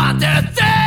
One, two, three.